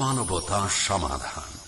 মানবতা সমাধান।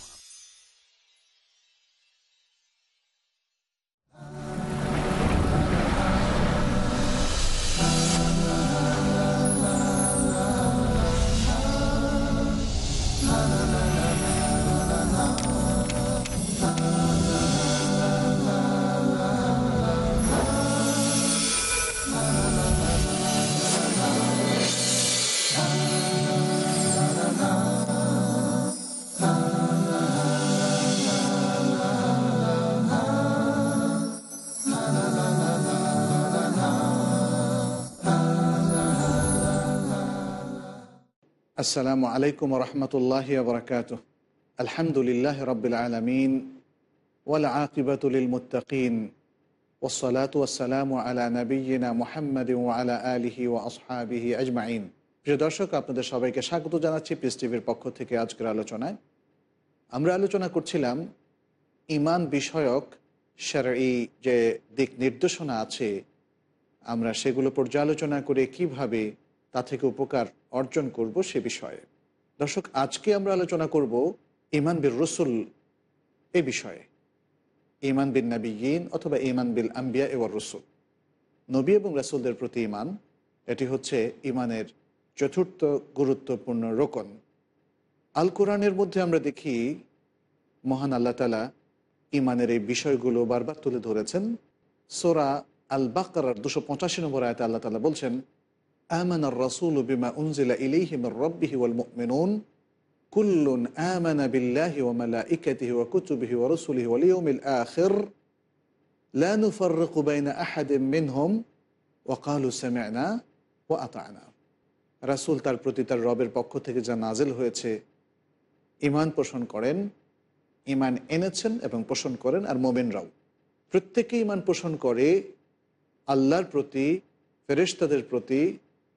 আসসালামু আলাইকুম রহমতুল্লাহ বরকাত আলহামদুলিল্লাহ রবিল আলমিন ওয়াল ওসলাত ওসালাম আলা নবীনা মোহাম্মদ আলা আলিহি ও আসহাবিহি আজমাইন প্রিয় দর্শক, আপনাদের সবাইকে স্বাগত জানাচ্ছি পিস টিভির পক্ষ থেকে আজকের আলোচনায়। আমরা আলোচনা করছিলাম ইমান বিষয়ক এই যে দিক নির্দেশনা আছে, আমরা সেগুলো পর্যালোচনা করে কীভাবে তা থেকে উপকার অর্জন করব সে বিষয়ে। দর্শক, আজকে আমরা আলোচনা করব ইমান বিল রসুল এ বিষয়ে। ইমান বিন নাবিগিন অথবা ইমান বিল আম্বিয়া এওয়ার রসুল। নবী এবং রাসুলদের প্রতি ইমান এটি হচ্ছে ইমানের চতুর্থ গুরুত্বপূর্ণ রোকন। আল কোরআনের মধ্যে আমরা দেখি, মহান আল্লাহ তালা ইমানের এই বিষয়গুলো বারবার তুলে ধরেছেন। সোরা আল বাকার দুশো পঁচাশি নম্বর আয়তে আল্লাহ তালা বলছেন آمن الرسول بما أنزل إليه من ربه والمؤمنون كل آمن بالله وملائكته وكتبه ورسله واليوم الآخر لا نفرق بين أحد منهم وقالوا سمعنا وأطعنا রাসুল তার প্রতি তার রবের পক্ষ থেকে যা নাজেল হয়েছে ইমান পোষণ করেন ইমান এনেছেন এবং পোষণ করেন আর মোমেনরাও প্রত্যেকে ইমান পোষণ করে আল্লাহর প্রতি ফেরেশতাদের প্রতি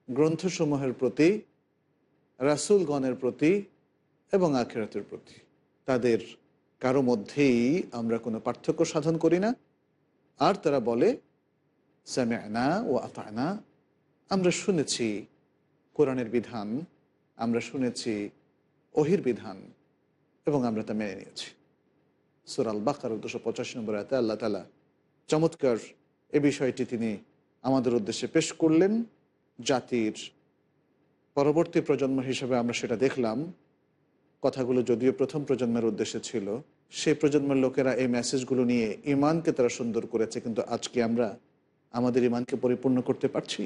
গ্রন্থসমূহের প্রতি, রাসুলগণের প্রতি এবং আখেরাতের প্রতি। তাদের কারও মধ্যেই আমরা কোনো পার্থক্য সাধন করি না। আর তারা বলে সামেনা ও আতানা আমরা শুনেছি কোরআনের বিধান, আমরা শুনেছি অহির বিধান এবং আমরা তা মেনে নিয়েছি। সুরাল বাকার দুশো পঁচাশি নম্বর আয়তে আল্লাহ তালা চমৎকার এ বিষয়টি তিনি আমাদের উদ্দেশ্যে পেশ করলেন। জাতির পরবর্তী প্রজন্ম হিসেবে আমরা সেটা দেখলাম। কথাগুলো যদিও প্রথম প্রজন্মের উদ্দেশ্যে ছিল, সেই প্রজন্মের লোকেরা এই মেসেজগুলো নিয়ে ইমানকে তারা সুন্দর করেছে, কিন্তু আজকে আমরা আমাদের ইমানকে পরিপূর্ণ করতে পারছি?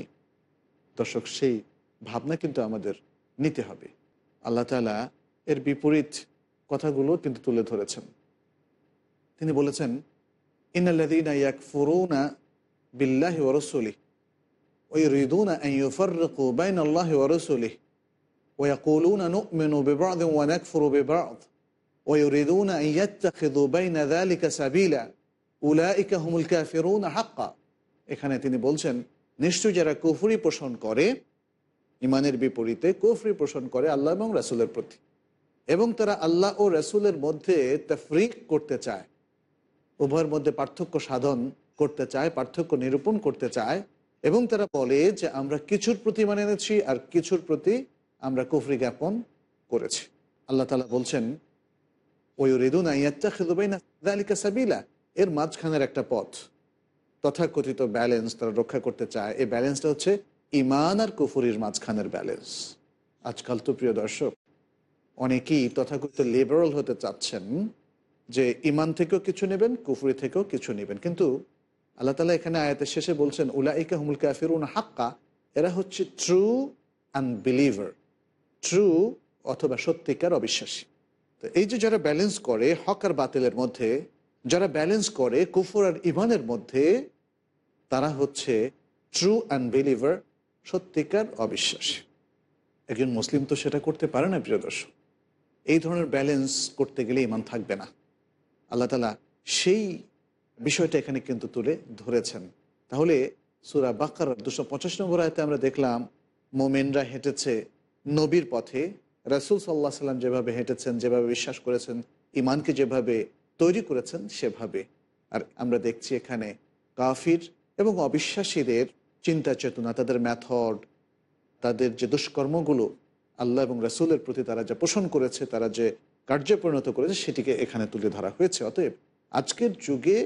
দর্শক, সেই ভাবনা কিন্তু আমাদের নিতে হবে। আল্লাহ তালা এর বিপরীত কথাগুলো কিন্তু তুলে ধরেছেন। তিনি বলেছেন ইনাল্লাদিনা ইয়াক ফুরুনা বিল্লাহি ওরসলি ويريدون أن يفرقوا بين الله ورسله ويقولون نؤمن ببعض ونكفر ببعض ويريدون أن يتخذوا بين ذلك سبيلا أولئك هم الكافرون حقا এখানে তিনি বলছেন নিশ্চয় যারা কুফরি পোষণ করে ইমানের বিপরীতে কুফরি পোষণ করে আল্লাহ এবং রাসুলের প্রতি এবং তারা আল্লাহ ও রাসুলের মধ্যে তফরিক করতে চায় উভয়ের মধ্যে পার্থক্য সাধন করতে চায় পার্থক্য নিরূপণ করতে চায় এবং তারা বলে যে আমরা কিছুর প্রতি মানে এনেছি আর কিছুর প্রতি আমরা কুফরি জ্ঞাপন করেছি। আল্লাহ তালা বলছেন ওই রেদুন আইয়াত্তা সাবিলা। এর মাঝখানের একটা পথ, তথাকথিত ব্যালেন্স তারা রক্ষা করতে চায়। এই ব্যালেন্সটা হচ্ছে ইমান আর কুফুরির মাঝখানের ব্যালেন্স। আজকাল তো প্রিয় দর্শক, অনেকেই তথাকথিত লিবারাল হতে চাচ্ছেন যে ইমান থেকেও কিছু নেবেন, কুফুরি থেকেও কিছু নেবেন। কিন্তু আল্লাহ তালা এখানে আয়াতের শেষে বলছেন, উলাইকা হুমুল কাফিরুন হাক্কা এরা হচ্ছে ট্রু অ্যান্ড বিলিভার ট্রু অথবা সত্যিকার অবিশ্বাসী। তো এই যে যারা ব্যালেন্স করে হক আর বাতিলের মধ্যে, যারা ব্যালেন্স করে কুফর আর ইমানের মধ্যে, তারা হচ্ছে ট্রু অ্যান্ড বিলিভার সত্যিকার অবিশ্বাসী। একজন মুসলিম তো সেটা করতে পারে না, প্রিয় দর্শক। এই ধরনের ব্যালেন্স করতে গেলে ইমান থাকবে না। আল্লাহ তালা সেই বিষয়টা এখানে কিন্তু তুলে ধরেছেন। তাহলে সুরা বাক্কার দুশো পঁচাশ নম্বর আয়তে আমরা দেখলাম, মোমেনরা হেঁটেছে নবীর পথে। রাসুল সাল্লাহ সাল্লাম যেভাবে হেঁটেছেন, যেভাবে বিশ্বাস করেছেন ইমানকে যেভাবে তৈরি করেছেন, সেভাবে। আর আমরা দেখছি এখানে কাফির এবং অবিশ্বাসীদের চিন্তা চেতনা, তাদের ম্যাথড তাদের যে দুষ্কর্মগুলো আল্লাহ এবং রাসুলের প্রতি তারা যা পোষণ করেছে, তারা যে কার্যে পরিণত করেছে, সেটিকে এখানে তুলে ধরা হয়েছে। অতএব আজকের যুগে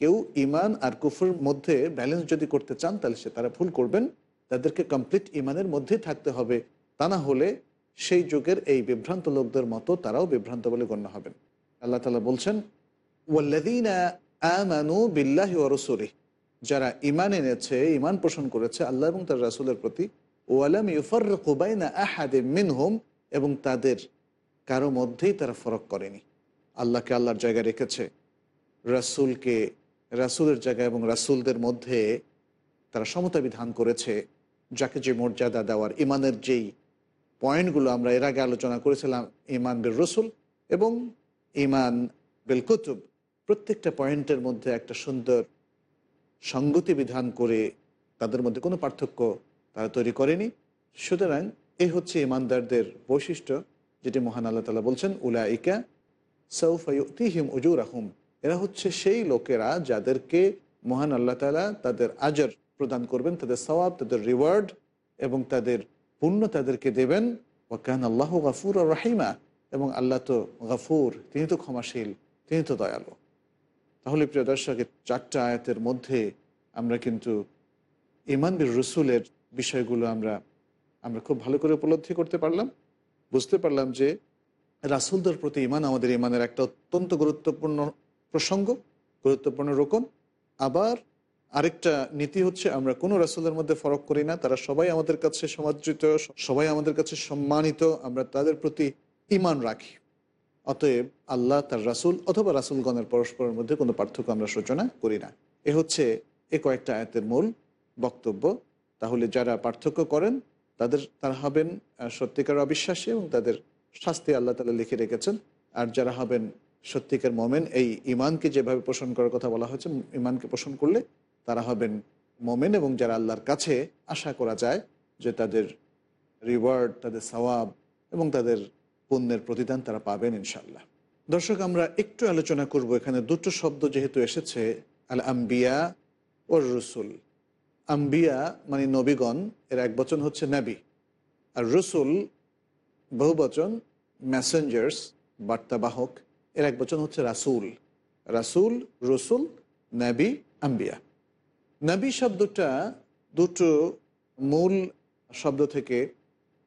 কেউ ইমান আর কুফুর মধ্যে ব্যালেন্স যদি করতে চান, তাহলে সে তারা ভুল করবেন। তাদেরকে কমপ্লিট ইমানের মধ্যেই থাকতে হবে। তা না হলে সেই যুগের এই বিভ্রান্ত লোকদের মতো তারাও বিভ্রান্ত বলে গণ্য হবেন। আল্লাহ তালা বলছেন ওয়াল্লাদিনা আমানু বিল্লাহি ওরসুলি যারা ইমান এনেছে ইমান পোষণ করেছে আল্লাহ এবং তার রাসুলের প্রতি, ওয়ালাম ইউফর কুবাইনা আহাদে মিনহুম, এবং তাদের কারও মধ্যেই তারা ফরক করেনি। আল্লাহকে আল্লাহর জায়গায় রেখেছে। রাসুলকে রাসুলের জায়গায় এবং রাসুলদের মধ্যে তারা সমতা বিধান করেছে, যাকে যে মর্যাদা দেওয়ার ইমানের যেই পয়েন্টগুলো আমরা এর আগে আলোচনা করেছিলাম ইমান বিল রসুল এবং ইমান বিল কুতুব, প্রত্যেকটা পয়েন্টের মধ্যে একটা সুন্দর সঙ্গতি বিধান করে তাদের মধ্যে কোনো পার্থক্য তারা তৈরি করেনি। সুতরাং এই হচ্ছে ইমানদারদের বৈশিষ্ট্য, যেটি মহান আল্লাহ তালা বলছেন উলা ইকা সৌফিহিম উজুর আহম এরা হচ্ছে সেই লোকেরা যাদেরকে মহান আল্লাহ তালা তাদের আজর প্রদান করবেন, তাদের সওয়াব, তাদের রিওয়ার্ড এবং তাদের পুণ্য তাদেরকে দেবেন। ওয়াকান আল্লাহ গাফুর আর রাহিমা এবং আল্লাহ তো গাফুর, তিনি তো ক্ষমাশীল, তিনি তো দয়ালু। তাহলে প্রিয় দর্শকের চারটা আয়াতের মধ্যে আমরা কিন্তু ইমান বির রসুলের বিষয়গুলো আমরা আমরা খুব ভালো করে উপলব্ধি করতে পারলাম। বুঝতে পারলাম যে রাসুলদের প্রতি ইমান আমাদের ইমানের একটা অত্যন্ত গুরুত্বপূর্ণ প্রসঙ্গ, গুরুত্বপূর্ণ রকম। আবার আরেকটা নীতি হচ্ছে, আমরা কোনো রাসুলের মধ্যে ফরক করি না, তারা সবাই আমাদের কাছে সমাদৃত, সবাই আমাদের কাছে সম্মানিত, আমরা তাদের প্রতি ইমান রাখি। অতএব আল্লাহ তার রাসুল অথবা রাসুলগণের পরস্পরের মধ্যে কোনো পার্থক্য আমরা সূচনা করি না। এ হচ্ছে এ কয়েকটা আয়াতের মূল বক্তব্য। তাহলে যারা পার্থক্য করেন, তাদের, তারা হবেন সত্যিকার অবিশ্বাসী এবং তাদের শাস্তি আল্লাহ তালা লিখে রেখেছেন। আর যারা হবেন সত্যিকার মোমেন, এই ইমানকে যেভাবে পোষণ করার কথা বলা হয়েছে ইমানকে পোষণ করলে তারা হবেন মোমেন এবং যারা আল্লাহর কাছে আশা করা যায় যে তাদের রিওয়ার্ড তাদের সওয়াব এবং তাদের পুণ্যের প্রতিদান তারা পাবেন ইনশাল্লাহ দর্শক, আমরা একটু আলোচনা করব। এখানে দুটো শব্দ যেহেতু এসেছে আল আম্বিয়া ও রসুল। আম্বিয়া মানে নবীগণ, এর এক বচন হচ্ছে নাবি। আর রসুল বহু বচন ম্যাসেঞ্জার্স বার্তাবাহক। এর এক বচন হচ্ছে রাসুল। রাসুল, রসুল, নাবি, আম্বিয়া। নাবি শব্দটা দুটো মূল শব্দ থেকে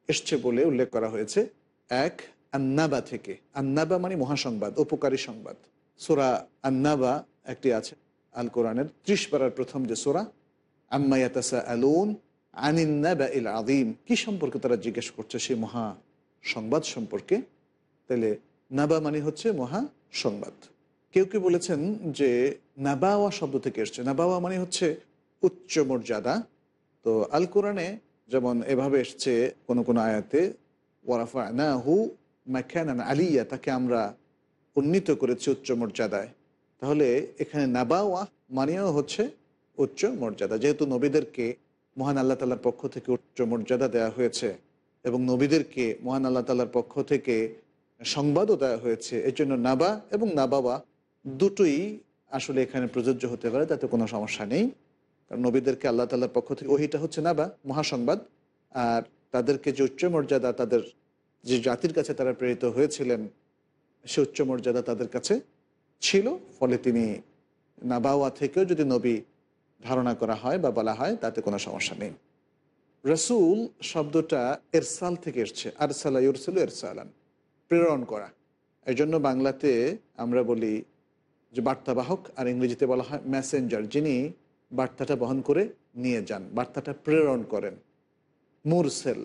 এসছে বলে উল্লেখ করা হয়েছে। এক, আন্নাবা থেকে। আন্নাবা মানে মহাসংবাদ, উপকারী সংবাদ। সোরা আন্নাবা একটি আছে আল কোরআনের ত্রিশ পাড়ার প্রথম যে সোরা। আম্মায়াতাসা আলুন আনিন্নাবা ইল আদিম কি সম্পর্কে তারা জিজ্ঞেস করছে সেই মহা সংবাদ সম্পর্কে? তাহলে নাবা মানে হচ্ছে মহা সংবাদ। কেউ কেউ বলেছেন যে নাবাওয়া শব্দ থেকে এসছে। নাবাওয়া মানে হচ্ছে উচ্চ মর্যাদা। তো আল কোরআনে যেমন এভাবে এসছে কোন কোন আয়াতে ওয়ারাফা না হু ম্যাখান আলিয়া তাকে আমরা উন্নীত করেছি উচ্চ মর্যাদায়। তাহলে এখানে নাবাওয়া মানেও হচ্ছে উচ্চ মর্যাদা। যেহেতু নবীদেরকে মহান আল্লাহ তাল্লার পক্ষ থেকে উচ্চ মর্যাদা দেওয়া হয়েছে এবং নবীদেরকে মহান আল্লাহ তাল্লার পক্ষ থেকে সংবাদও দেওয়া হয়েছে। এর জন্য নাবা এবং নাবাবা দুটোই আসলে এখানে প্রযোজ্য হতে পারে, তাতে কোনো সমস্যা নেই। কারণ নবীদেরকে আল্লাহ তাল্লার পক্ষ থেকে, ওহিটা হচ্ছে নাবা, মহাসংবাদ। আর তাদেরকে যে উচ্চ মর্যাদা তাদের যে জাতির কাছে তারা প্রেরিত হয়েছিলেন, সে উচ্চ মর্যাদা তাদের কাছে ছিল। ফলে তিনি নাবাওয়া থেকেও যদি নবী ধারণা করা হয় বা বলা হয়, তাতে কোনো সমস্যা নেই। রসুল শব্দটা এরসাল থেকে এসছে। আরসালা ইউরসুল এরসালান। প্রেরণ করা। এই জন্য বাংলাতে আমরা বলি যে বার্তাবাহক আর ইংরেজিতে বলা হয় ম্যাসেঞ্জার যিনি বার্তাটা বহন করে নিয়ে যান, বার্তাটা প্রেরণ করেন। মুরসেল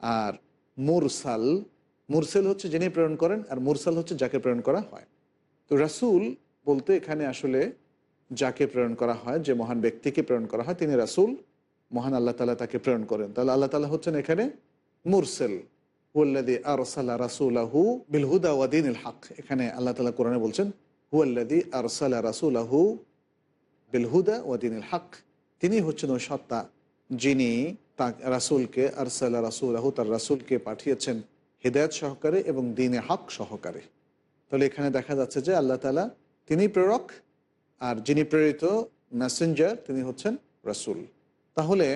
আর মুরসাল, মুরসেল হচ্ছে যিনি প্রেরণ করেন আর মুরসাল হচ্ছে যাকে প্রেরণ করা হয়। তো রাসুল বলতে এখানে আসলে যাকে প্রেরণ করা হয়, যে মহান ব্যক্তিকে প্রেরণ করা হয়, তিনি রাসুল। মহান আল্লাহ তালা তাকে প্রেরণ করেন। তাহলে আল্লাহ তালা হচ্ছেন এখানে মুরসেল। হুয়াল্লাদি আরসাল্লা রাসুলাহু বিলহুদা ওয়াদিন হক এখানে আল্লাহ তালা কোরআনে বলছেন হুয়াল্লাদি আরসাল্লা রাসুলাহু বিলহুদা ওয়াদিন হক তিনি হচ্ছেন ওই সত্তা যিনি তা রাসুলকে আরসাল্লা রাসুলাহু, তার রাসুলকে পাঠিয়েছেন হৃদায়ত সহকারে এবং দিনে হক সহকারে। তাহলে এখানে দেখা যাচ্ছে যে আল্লাহ তালা তিনি প্রেরক আর যিনি প্রেরিত মেসেঞ্জার তিনি হচ্ছেন রাসুল। তাহলে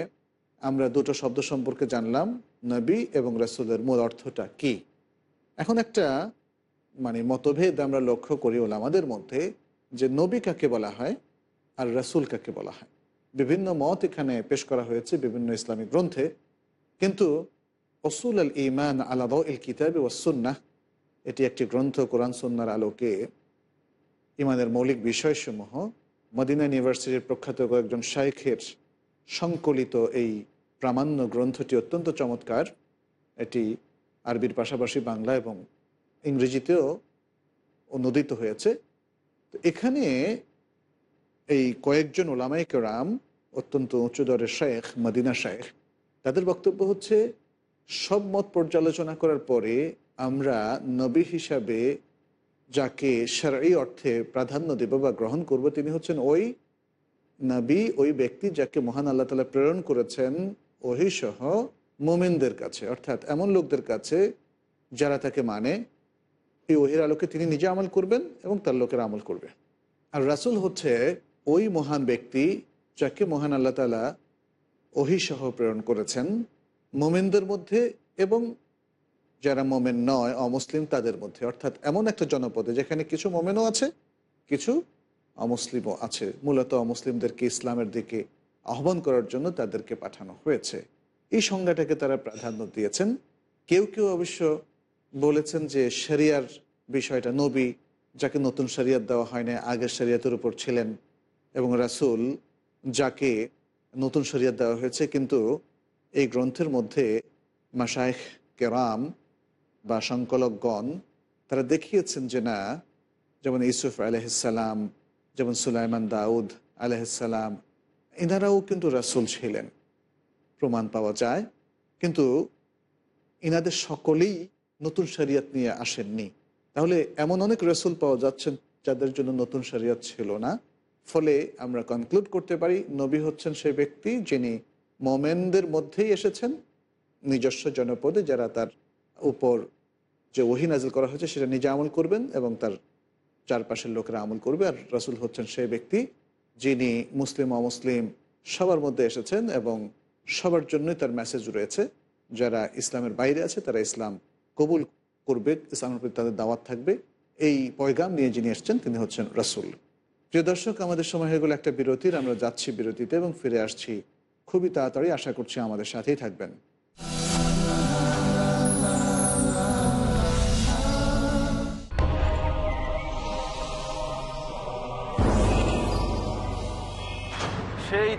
আমরা দুটো শব্দ সম্পর্কে জানলাম। নবী এবং রসুলের মূল অর্থটা কি? এখন একটা মানে মতভেদ আমরা লক্ষ্য করি ওলামাদের মধ্যে যে নবী কাকে বলা হয় আর রাসুল কাকে বলা হয়। বিভিন্ন মত এখানে পেশ করা হয়েছে বিভিন্ন ইসলামিক গ্রন্থে। কিন্তু অসুল আল ইমান আলাদ ইল কিতাব ওসুন্না এটি একটি গ্রন্থ কোরআন সুন্নার আলোকে ইমানের মৌলিক বিষয়সমূহ মদিনা ইউনিভার্সিটির প্রখ্যাত কয়েকজন শাইখের সংকলিত এই প্রামাণ্য গ্রন্থটি অত্যন্ত চমৎকার। এটি আরবির পাশাপাশি বাংলা এবং ইংরেজিতেও অনুদিত হয়েছে। তো এখানে এই কয়েকজন ওলামাই কেরাম, অত্যন্ত উঁচু দরের শেখ মদিনা শেখ তাদের বক্তব্য হচ্ছে, সব মত পর্যালোচনা করার পরে আমরা নবী হিসাবে যাকে সারাই অর্থে প্রাধান্য দেব বা গ্রহণ করব, তিনি হচ্ছেন ওই নবী, ওই ব্যক্তি যাকে মহান আল্লাহ তালা প্রেরণ করেছেন ওহি সহ মোমেনদের কাছে, অর্থাৎ এমন লোকদের কাছে যারা তাকে মানে এই ওহির আলোকে তিনি নিজে আমল করবেন এবং তার লোকের আমল করবে। আর রাসুল হচ্ছে ওই মহান ব্যক্তি যাকে মহান আল্লাহ তালা ওহি সহ প্রেরণ করেছেন মোমেনদের মধ্যে এবং যারা মোমেন নয়, অমুসলিম তাদের মধ্যে। অর্থাৎ এমন একটা জনপদে যেখানে কিছু মোমেনও আছে, কিছু অমুসলিমও আছে। মূলত অমুসলিমদেরকে ইসলামের দিকে আহ্বান করার জন্য তাদেরকে পাঠানো হয়েছে। এই সংজ্ঞাটাকে তারা প্রাধান্য দিয়েছেন। কেউ কেউ অবশ্য বলেছেন যে শরিয়ার বিষয়টা নবী, যাকে নতুন শরিয়াত দেওয়া হয় না আগের শরিয়াতের উপর ছিলেন এবং রাসুল যাকে নতুন শরিয়াত দেওয়া হয়েছে। কিন্তু এই গ্রন্থের মধ্যে মাসাইখ কেরাম বা সংকলকগণ তারা দেখিয়েছেন যে না, যেমন ইসুফ আলহিসাল্লাম যেমন সুলাইমান দাউদ আলহিসাল্লাম এনারাও কিন্তু রাসুল ছিলেন। প্রমাণ পাওয়া যায়। কিন্তু এনাদের সকলেই নতুন শরিয়ত নিয়ে আসেননি। তাহলে এমন অনেক রসুল পাওয়া যাচ্ছেন যাদের জন্য নতুন শরিয়ত ছিল না। ফলে আমরা কনক্লুড করতে পারি, নবী হচ্ছেন সেই ব্যক্তি যিনি মোমেনদের মধ্যেই এসেছেন। নিজস্ব জনপদে যারা তার উপর যে ওহি নাজিল করা হয়েছে সেটা নিজে আমল করবেন এবং তার চারপাশের লোকেরা আমল করবে। আর রসুল হচ্ছেন সেই ব্যক্তি যিনি মুসলিম, অমুসলিম, সবার মধ্যে এসেছেন এবং সবার জন্যই তার মেসেজ রয়েছে। যারা ইসলামের বাইরে আছে, তারা ইসলাম কবুল করবে, ইসলামের প্রতি তাদের দাওয়াত থাকবে। এই পয়গাম নিয়ে যিনি এসছেন, তিনি হচ্ছেন রসুল। প্রিয় দর্শক, আমাদের সময় হয়ে গেলো একটা বিরতির। আমরা যাচ্ছি বিরতিতে এবং ফিরে আসছি। খুবই তাড়াতাড়ি আশা করছি আমাদের সাথেই থাকবেন।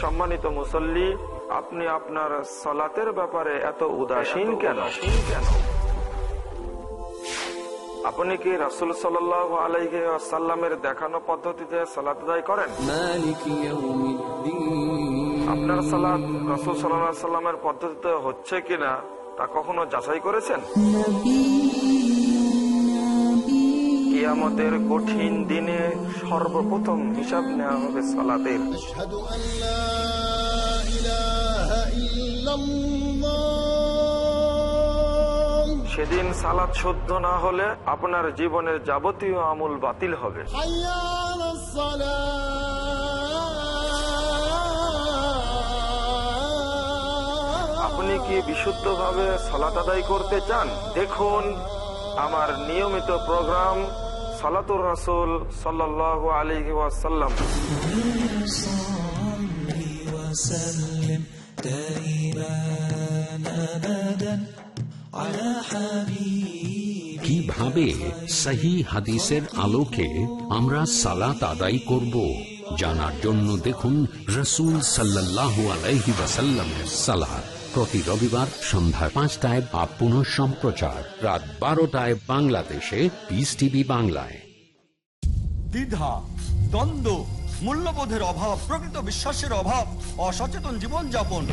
সম্মানিত মুসল্লি আপনি আপনার সলাতের ব্যাপারে এত উদাসীন কেন? কেন? আপনি কি রাসুল সাল আলাইহি আসাল্লামের দেখানো পদ্ধতিতে সালাত আদায় করেন? আপনার সালাত রাসুল সাল্লাহ সাল্লামের পদ্ধতিতে হচ্ছে কিনা তা কখনো যাচাই করেছেন? কিয়ামতের কঠিন দিনে সর্বপ্রথম হিসাব নেওয়া হবে সালাতের। সেদিন সালাদ শুদ্ধ না হলে আপনার জীবনের যাবতীয় আমল বাতিল হবে। আপনি কি বিশুদ্ধভাবে সালাদ আদায় করতে চান? দেখুন আমার নিয়মিত প্রোগ্রাম সালাতুর রাসুল সাল্লাহ আলহি ওয়াসাল্লাম। কীভাবে সহি হাদিসের আলোকে আমরা সালাত আদায় করব, জানার জন্য দেখুন রসুল সাল্লাহ আলহি ওয়াসাল্লামের সালাত। প্রতি রবিবার সন্ধ্যা পাঁচটায় বা পুনঃ সম্প্রচার। রাত বারোটায় বাংলাদেশে পিস টিভি বাংলায়। দ্বিধা, দ্বন্দ্ব, মূল্যবোধের অভাব, প্রকৃত বিশ্বাসের অভাব, অসচেতন জীবনযাপন।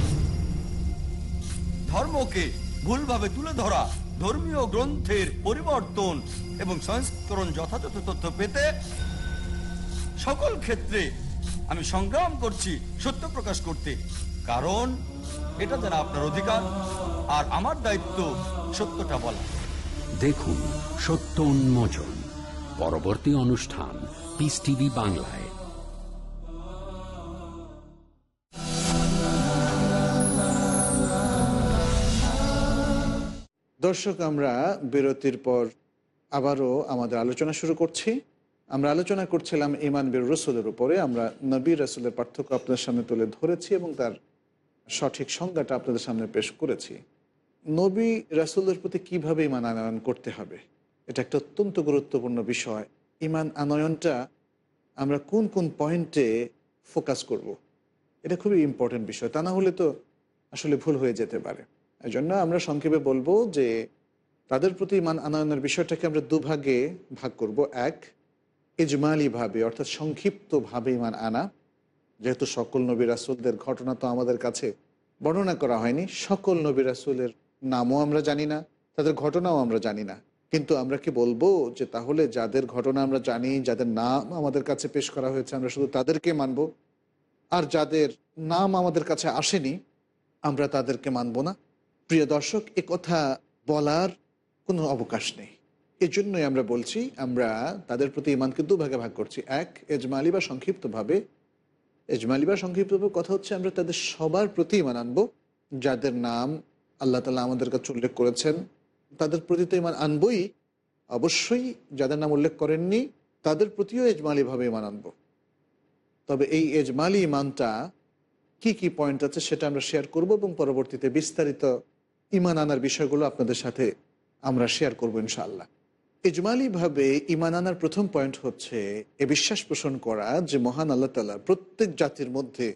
ধর্মকে ভুলভাবে তুলে ধরা, ধর্মীয় গ্রন্থের পরিবর্তন এবং সংস্করণ যথাযথ তথ্য পেতে সকল ক্ষেত্রে আমি সংগ্রাম করছি সত্য প্রকাশ করতে। কারণ এটা যেন আপনার অধিকার আর আমার দায়িত্ব সত্যটা বলা। দেখুন সত্য উন্মোচন পরবর্তী অনুষ্ঠান পিস টিভি বাংলায়। দর্শক আমরা বিরতির পর আবারও আমাদের আলোচনা শুরু করছি। আমরা আলোচনা করছিলাম ইমান বীর রসুলের উপরে। আমরা নবী রসুলের পার্থক্য আপনার সামনে তুলে ধরেছি এবং তার সঠিক সংজ্ঞাটা আপনাদের সামনে পেশ করেছি। নবী রাসুলের প্রতি কীভাবে ইমান আনয়ন করতে হবে? এটা একটা অত্যন্ত গুরুত্বপূর্ণ বিষয়। ইমান আনয়নটা আমরা কোন কোন পয়েন্টে ফোকাস করব। এটা খুবই ইম্পর্টেন্ট বিষয়। তা না হলে তো আসলে ভুল হয়ে যেতে পারে। এই জন্য আমরা সংক্ষেপে বলব যে তাদের প্রতি ইমান আনয়নের বিষয়টাকে আমরা দুভাগে ভাগ করব। এক ইজমালিভাবে অর্থাৎ সংক্ষিপ্তভাবে ইমান আনা। যেহেতু সকল নবী রাসুলদের ঘটনা তো আমাদের কাছে বর্ণনা করা হয়নি, সকল নবী রাসুলের নামও আমরা জানি না, তাদের ঘটনাও আমরা জানি না। কিন্তু আমরা কি বলব যে তাহলে যাদের ঘটনা আমরা জানি, যাদের নাম আমাদের কাছে পেশ করা হয়েছে, আমরা শুধু তাদেরকে মানব? আর যাদের নাম আমাদের কাছে আসেনি, আমরা তাদেরকে মানব না? প্রিয় দর্শক, এ কথা বলার কোনো অবকাশ নেই। এজন্যই আমরা বলছি, আমরা তাদের প্রতি ইমানকে দুভাগে ভাগ করছি। এক, এজমালি বা সংক্ষিপ্তভাবে এজমালি বা সংক্ষিপ্তভাবে কথা হচ্ছে, আমরা তাদের সবার প্রতি ইমান আনব। যাদের নাম আল্লাহ তালা আমাদের কাছে উল্লেখ করেছেন, তাদের প্রতি তো ইমান আনবই। অবশ্যই যাদের নাম উল্লেখ করেননি, তাদের প্রতিও এজমালিভাবে ইমান আনব। তবে এই এজমালি ইমানটা কি কি পয়েন্ট আছে সেটা আমরা শেয়ার করব এবং পরবর্তীতে বিস্তারিত ইমান আনার বিষয়গুলো আপনাদের সাথে আমরা শেয়ার করব ইনশাআল্লাহ। ইজমালিভাবে ইমান আনার প্রথম পয়েন্ট হচ্ছে এ বিশ্বাস পোষণ করা যে মহান আল্লাহ তালা প্রত্যেক জাতির মধ্যে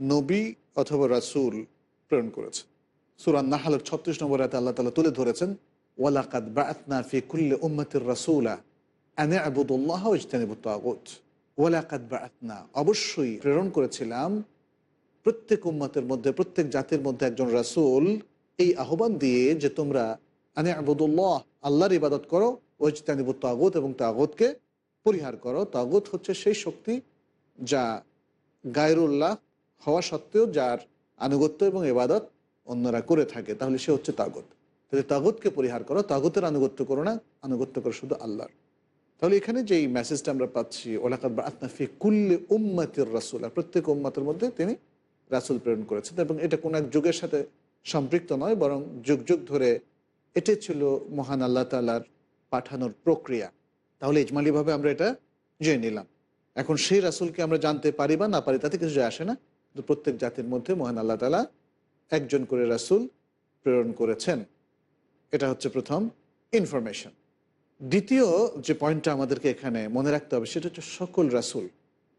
নবী অথবা রাসুল প্রেরণ করেছে। সুরান নাহালের ছত্রিশ নম্বর রাতে আল্লাহ তালা তুলে ধরেছেন, ওয়ালাকাদ বাতনা ফি কুল্লে উম্মতির রাসুলা আনে আবুদুল্লাহ ইজতানিবুত তাগুত। ওয়ালাকাদ বাতনা অবশ্যই প্রেরণ করেছিলাম প্রত্যেক উম্মতের মধ্যে, প্রত্যেক জাতির মধ্যে একজন রাসুল এই আহ্বান দিয়ে যে তোমরা আনে আবুদুল্লাহ আল্লাহর ইবাদত করো ওইজতানিবুত তাগুত এবং তাগুতকে পরিহার করো। তাগুত হচ্ছে সেই শক্তি যা গায়রুল্লাহ হওয়া সত্ত্বেও যার আনুগত্য এবং এবাদত অন্যরা করে থাকে, তাহলে সে হচ্ছে তাগত। তাহলে তাগতকে পরিহার করো, তাগতের আনুগত্য করো না, আনুগত্য করো শুধু আল্লাহর। তাহলে এখানে যেই মেসেজটা আমরা পাচ্ছি ওলাকাত বা আতনাফি কুল্লে উম্মাতির রাসুল, আর প্রত্যেক উম্মাতের মধ্যে তিনি রাসুল প্রেরণ করেছেন, এবং এটা কোনো এক যুগের সাথে সম্পৃক্ত নয়, বরং যুগ যুগ ধরে এটাই ছিল মহান আল্লাহ তালার পাঠানোর প্রক্রিয়া। তাহলে ইজমালিভাবে আমরা এটা জেনে নিলাম। এখন সেই রাসুলকে আমরা জানতে পারি বা না পারি, তাতে কিছু যায় আসে না। কিন্তু প্রত্যেক জাতির মধ্যে মহান আল্লাহ তালা একজন করে রাসুল প্রেরণ করেছেন। এটা হচ্ছে প্রথম ইনফরমেশন দ্বিতীয় যে পয়েন্টটা আমাদেরকে এখানে মনে রাখতে হবে, সেটা হচ্ছে সকল রাসুল,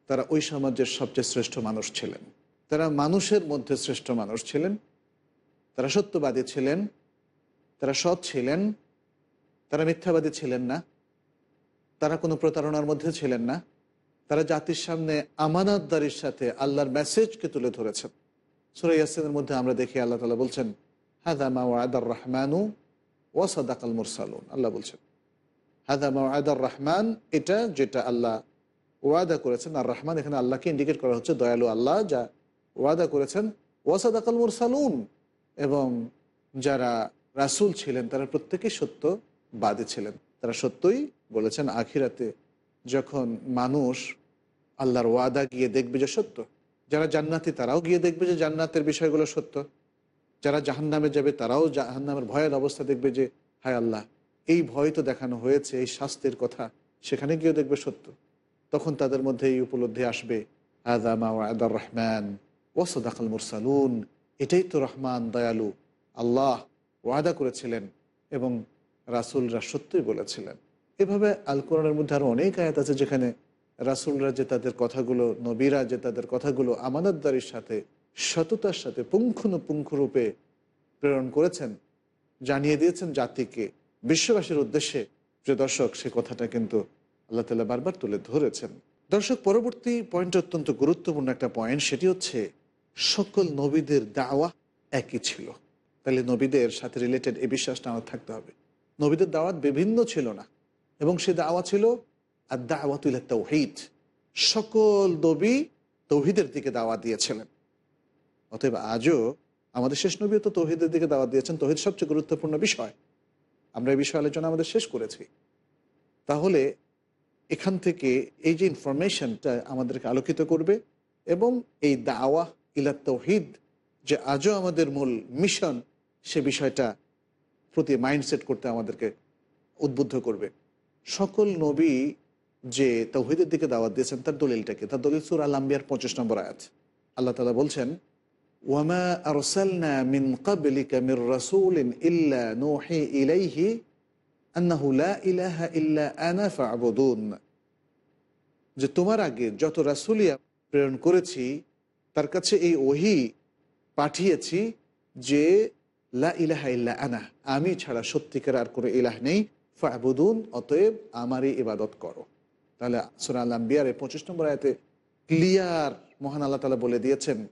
তারা ওই সমাজের সবচেয়ে শ্রেষ্ঠ মানুষ ছিলেন। তারা মানুষের মধ্যে শ্রেষ্ঠ মানুষ ছিলেন। তারা সত্যবাদী ছিলেন। তারা সৎ ছিলেন, তারা মিথ্যাবাদী ছিলেন না, তারা কোনো প্রতারণার মধ্যে ছিলেন না, তারা জাতির সামনে আমানতদারির সাথে আল্লাহর মেসেজকে তুলে ধরেছেন। সুরাই ইয়াসিনের মধ্যে আমরা দেখি আল্লাহ তালা বলছেন হাদামা ওয়াদার রহমানু ওয়াসাদাকাল মুরসালুন আল্লাহ বলছেন হাদামা ওয়াদার রহমান এটা যেটা আল্লাহ ওয়াদা করেছেন। আর রহমান এখানে আল্লাহকে ইন্ডিকেট করা হচ্ছে দয়ালু আল্লাহ, যা ওয়াদা করেছেন। ওয়াসাদাকাল মুরসালুন এবং যারা রাসুল ছিলেন, তারা প্রত্যেকেই সত্য বাদী ছিলেন। তারা সত্যই বলেছেন, আখিরাতে যখন মানুষ আল্লাহর ওয়াদা গিয়ে দেখবে যে সত্য, যারা জান্নাতি তারাও গিয়ে দেখবে যে জান্নাতের বিষয়গুলো সত্য, যারা জাহান্নামে যাবে তারাও জাহান্নামের ভয়ের অবস্থা দেখবে যে, হায় আল্লাহ, এই ভয় তো দেখানো হয়েছে, এই শাস্তির কথা সেখানে গিয়ে দেখবে সত্য। তখন তাদের মধ্যে এই উপলব্ধি আসবে আদামা আদার রহমান ওসদাকাল মুরসালুন এটাই তো রহমান, দয়ালু, আল্লাহ ওয়াদা করেছিলেন এবং রাসুলরা সত্যই বলেছিলেন। এভাবে আল কোরআনের মধ্যে আরও অনেক আয়াত আছে যেখানে রাসুলরা যে তাদের কথাগুলো, নবীরা যে তাদের কথাগুলো আমানতদারির সাথে, সততার সাথে পুঙ্খানুপুঙ্খ রূপে প্রেরণ করেছেন, জানিয়ে দিয়েছেন জাতিকে। বিশ্ববাসীর উদ্দেশ্যে যে দর্শক, সে কথাটা কিন্তু আল্লাহ তালা বারবার তুলে ধরেছেন। দর্শক, পরবর্তী পয়েন্ট অত্যন্ত গুরুত্বপূর্ণ একটা পয়েন্ট সেটি হচ্ছে, সকল নবীদের দাওয়া একই ছিল। তাহলে নবীদের সাথে রিলেটেড এই বিশ্বাসটা আমার থাকতে হবে। নবীদের দাওয়াত বিভিন্ন ছিল না। এবং সে দাওয়া ছিল আর দাওয়াতুল তৌহিদ। সকল নবী তৌহিদের দিকে দাওয়া দিয়েছিলেন। অতএব আজও আমাদের শেষ নবী তো তৌহিদের দিকে দাওয়া দিয়েছেন। তৌহিদ সবচেয়ে গুরুত্বপূর্ণ বিষয়। আমরা এই বিষয় আলোচনা আমাদের শেষ করেছি। তাহলে এখান থেকে এই যে ইনফরমেশনটা আমাদেরকে আলোকিত করবে এবং এই দাওয়া ইলা তৌহিদ যে আজও আমাদের মূল মিশন সে বিষয়টা প্রতি মাইন্ডসেট করতে আমাদেরকে উদ্বুদ্ধ করবে। সকল নবী যে তৌহিদের দিকে দাওয়াত দিয়েছেন, তার দলিলটাকে, তার দলিল সুর আল আম্বিয়ার পঁচিশ নম্বর আয়াত। আল্লাহ তালা বলছেন, ওয়ামা আরসালনা মিন কাবলিকা মির রাসূলিন ইল্লা নূহি ইলাইহি আন্নাহু লা ইলাহা ইল্লা আনা ফা'বুদুন। যে তোমার আগে যত রাসূলিয়া প্রেরণ করেছি, তার কাছে এই ওহি পাঠিয়েছি যে লা ইলাহা ইল্লা আনা। আমি ছাড়া সত্যিকার আর কোনো ইলাহ নেই। ফাবুদুন, অতএব আমারই ইবাদত করো। তাহলে সুরা আল আম্বিয়ারে পঁচিশ নম্বর আয়তে ক্লিয়ার, মহান আল্লাহ তালা বলে দিয়েছেন,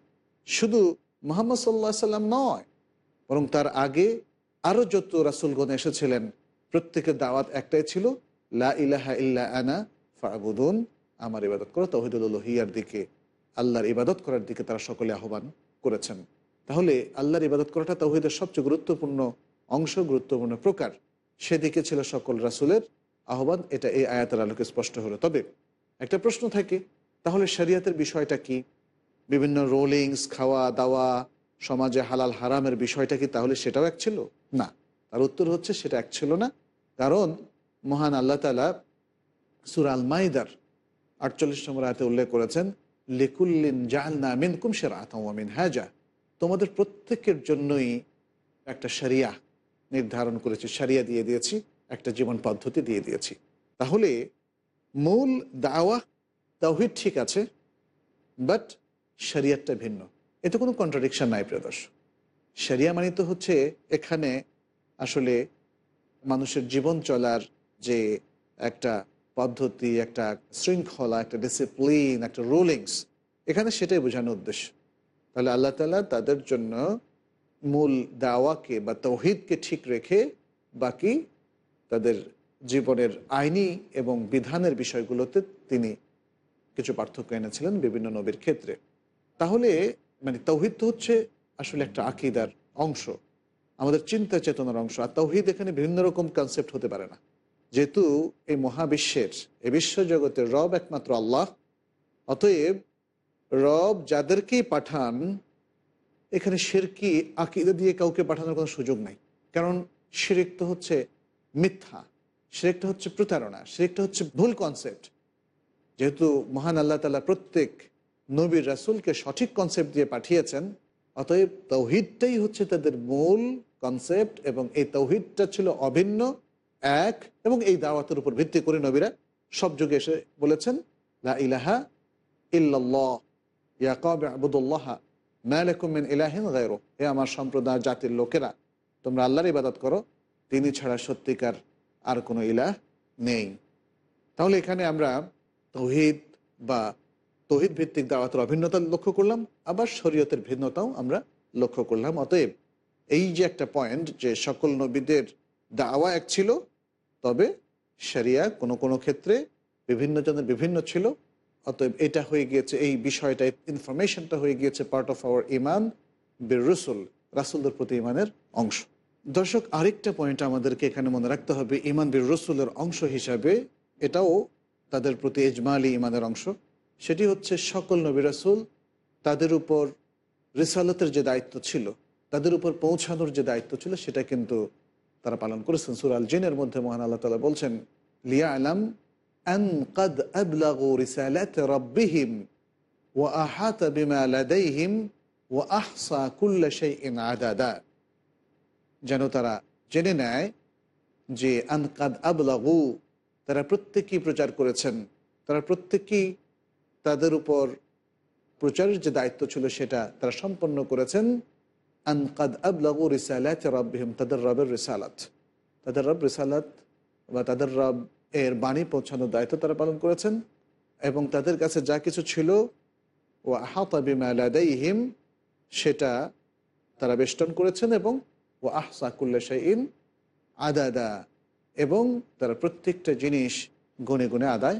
শুধু মোহাম্মদ সাল্লা সাল্লাম নয়, বরং তার আগে আরও যত রাসুলগণ এসেছিলেন, প্রত্যেকের দাওয়াত একটাই ছিল, লা ইলাহা ইল্লা আনা, ফাবুদুন, আমার ইবাদত করো। তহিদুল হিয়ার দিকে, আল্লাহর ইবাদত করার দিকে তারা সকলে আহ্বান করেছেন। তাহলে আল্লাহর ইবাদত করাটা তৌহিদের সবচেয়ে গুরুত্বপূর্ণ অংশ, গুরুত্বপূর্ণ প্রকার। সেদিকে ছিল সকল রাসুলের আহ্বান, এটা এই আয়াতের আলোকে স্পষ্ট হলো। তবে একটা প্রশ্ন থাকে, তাহলে শরিয়াতের বিষয়টা কি? বিভিন্ন রোলিংস, খাওয়া, দাওয়া, সমাজে হালাল হারামের বিষয়টা কি তাহলে সেটাও এক ছিল? না। তার উত্তর হচ্ছে সেটা এক ছিল না। কারণ মহান আল্লাহ তালা সুরাল মাইদার আটচল্লিশ নম্বর আয়তে উল্লেখ করেছেন, লিকুল্লিন জাহালনা মিন কুমশের আতমিন হাজা তোমাদের প্রত্যেকের জন্যই একটা সারিয়া নির্ধারণ করেছি সারিয়া দিয়ে দিয়েছি, একটা জীবন পদ্ধতি দিয়ে দিয়েছি। তাহলে মূল দাওয়া তাওহিদ ঠিক আছে বাট শরিয়াতটা ভিন্ন। এতে কোনো কন্ট্রাডিকশান নাই প্রিয় দর্শক। শরিয়া মানে তো হচ্ছে এখানে আসলে মানুষের জীবন চলার যে একটা পদ্ধতি, একটা শৃঙ্খলা, একটা ডিসিপ্লিন একটা রুলিংস এখানে সেটাই বোঝানোর উদ্দেশ্য। তাহলে আল্লাহ তালা তাদের জন্য মূল দাওয়াকে বা তৌহিদকে ঠিক রেখে বাকি তাদের জীবনের আইনি এবং বিধানের বিষয়গুলোতে তিনি কিছু পার্থক্য এনেছিলেন বিভিন্ন নবীর ক্ষেত্রে। তাহলে মানে তৌহিদ তো হচ্ছে আসলে একটা আকিদার অংশ, আমাদের চিন্তা চেতনার অংশ, আর তৌহিদ এখানে বিভিন্ন রকম কনসেপ্ট হতে পারে না। যেহেতু এই মহাবিশ্বের, এই বিশ্বজগতের রব একমাত্র আল্লাহ, অতএব রব যাদেরকেই পাঠান, এখানে শেরকি, আকিদা দিয়ে কাউকে পাঠানোর কোনো সুযোগ নাই। কারণ শিরিক তো হচ্ছে মিথ্যা শিরিকটা হচ্ছে প্রতারণা শিরিকটা হচ্ছে ভুল কনসেপ্ট যেহেতু মহান আল্লাহ তালা প্রত্যেক নবীর রাসুলকে সঠিক কনসেপ্ট দিয়ে পাঠিয়েছেন, অতএব তৌহিদটাই হচ্ছে তাদের মূল কনসেপ্ট এবং এই তৌহিদটা ছিল অভিন্ন, এক এবং এই দাওয়াতের উপর ভিত্তি করে নবীরা সব যুগে এসে বলেছেন, লা ইলাহা ইল্লাল্লাহ। ইয়াকাব আবুদুল্লাহ মালাকুমিন ইলাহিন গায়রো, হে আমার সম্প্রদায় জাতির লোকেরা, তোমরা আল্লাহর ইবাদত করো, তিনি ছাড়া সত্যিকার আর কোনো ইলাহ নেই। তাহলে এখানে আমরা তৌহিদ বা তৌহিদ ভিত্তিক দাওয়াতের অভিন্নতা লক্ষ্য করলাম, আবার শরীয়তের ভিন্নতাও আমরা লক্ষ্য করলাম। অতএব এই যে একটা পয়েন্ট যে সকল নবীদের দাওয়া এক ছিল, তবে শরিয়া কোনো কোনো ক্ষেত্রে বিভিন্ন জনের বিভিন্ন ছিল অতএব এটা হয়ে গিয়েছে, এই বিষয়টা ইনফরমেশনটা হয়ে গিয়েছে পার্ট অফ আওয়ার ইমান বীর রসুল রাসুলদের প্রতি ইমানের অংশ। দর্শক, আরেকটা পয়েন্ট আমাদেরকে এখানে মনে রাখতে হবে ইমান বীর রসুলের অংশ হিসাবে এটাও তাদের প্রতি এজমালি ইমানের অংশ। সেটি হচ্ছে সকল নবী রাসুল তাদের উপর রিসালতের যে দায়িত্ব ছিল, তাদের উপর পৌঁছানোর যে দায়িত্ব ছিল, সেটা কিন্তু তারা পালন করেছেন। সুরাল জিনের মধ্যে মহান আল্লাহ তালা বলছেন লিয়া আলাম যেন তারা জেনে নেয় যে আনকাদ আবলাগু, তারা প্রত্যেকেই প্রচার করেছেন। তারা প্রত্যেকেই তাদের উপর প্রচারের যে দায়িত্ব ছিল সেটা তারা সম্পন্ন করেছেন। আনকাদ আবলাগু রিসালাত রব্বিহিম, তাদের রবের রিসালাত। তাদের রব রিসালাত বা তাদের রব এর বাণী পৌঁছানোর দায়িত্ব তারা পালন করেছেন এবং তাদের কাছে যা কিছু ছিল ও আহাতা বিমা লাদাইহিম, সেটা তারা বেষ্টন করেছেন এবং ও আহসা কুল্লা শাইন আদাদা এবং তারা প্রত্যেকটা জিনিস গুনে গুনে আদায়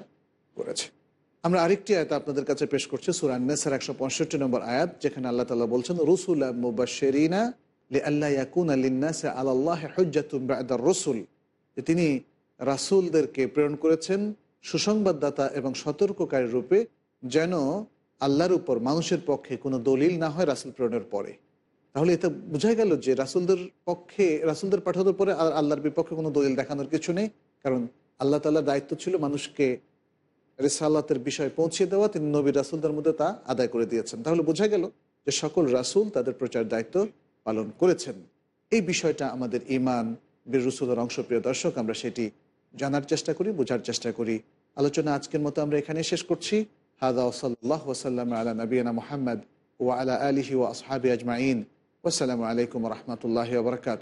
করেছে। আমরা আরেকটি আয়াত আপনাদের কাছে পেশ করছি সুরান নেসার একশো পঁয়ষট্টি নম্বর আয়াত, যেখানে আল্লাহ তালা বলছেন, রসুল মুবাশরিনা লি আল্লাহ ইয়াকুন আলিন্নাসে আল্লাহ হজ্জাতুম বাদার রসুল। তিনি রাসুলদেরকে প্রেরণ করেছেন সুসংবাদদাতা এবং সতর্ককারী রূপে যেন আল্লাহর উপর মানুষের পক্ষে কোনো দলিল না হয় রাসুল প্রেরণের পরে। তাহলে এতে বোঝা গেল যে রাসুলদের পক্ষে, রাসুলদের পাঠানোর পরে আর আল্লাহর বিপক্ষে কোনো দলিল দেখানোর কিছু নেই। কারণ আল্লাহ তাল্লাহর দায়িত্ব ছিল মানুষকে রেসাল্লাতের বিষয় পৌঁছে দেওয়া, তিনি নবী রাসুলদের মধ্যে তা আদায় করে দিয়েছেন। তাহলে বোঝা গেল যে সকল রাসুল তাদের প্রচার দায়িত্ব পালন করেছেন। এই বিষয়টা আমাদের ইমান বীর রসুলের অংশ, প্রিয় দর্শক, আমরা সেটি জানার চেষ্টা করি, বোঝার চেষ্টা করি। আলোচনা আজকের মতো আমরা এখানে শেষ করছি। হাদা ওসল্লাহ ওসাল্লাম আলা নবীনা মোহাম্মদ ও আলা আলিহি ও আসহাবি আজমাইন। ওসালামু আলাইকুম রহমতুল্লাহ বরকাত